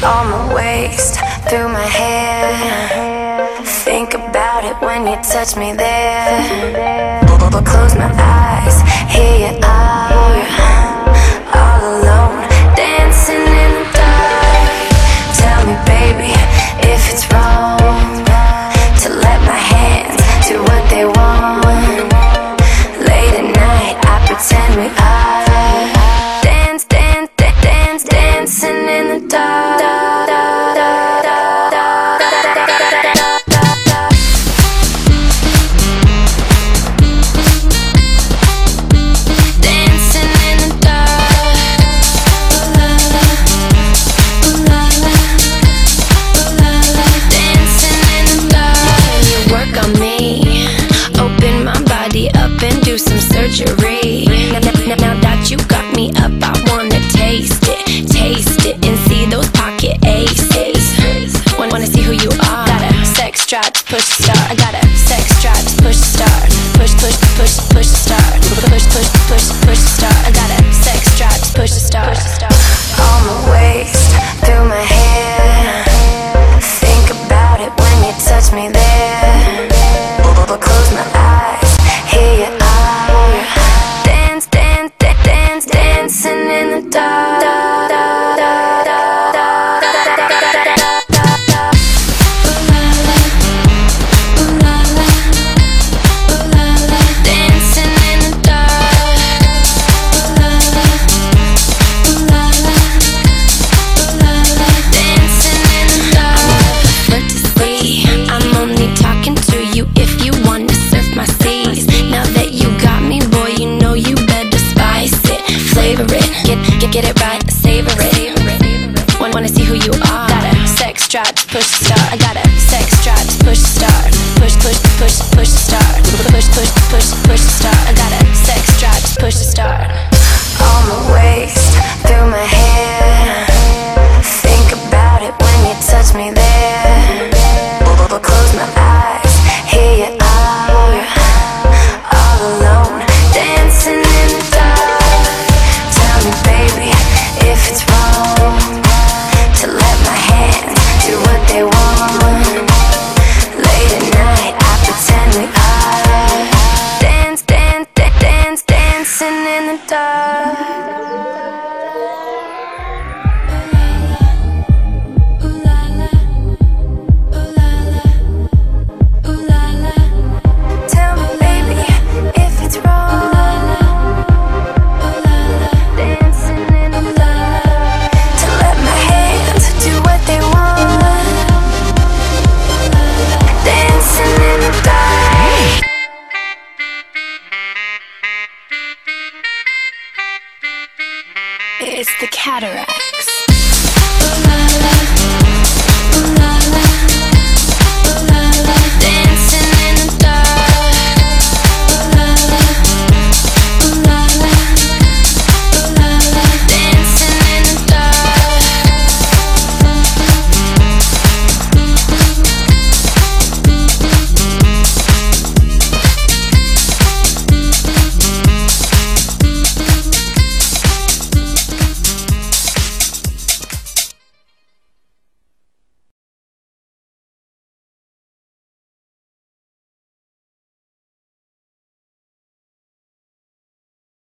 All my waist, through my hair. Think about it when you touch me there. But close my eyes, here you are, all alone, dancing in the dark. Tell me, baby, if it's wrong to let my hands do what they want. Late at night, I pretend we are dance, dance, dance, dancing in the dark. push start. I got a sex drive to push start. Push push push push start. Push push push push start. I got a sex drive to push start. On my waist, through my hair. Think about it when you touch me there. Close my eyes, here you are, all alone, dancing in the dark. Tell me, baby, if it's wrong. It's the cataracts.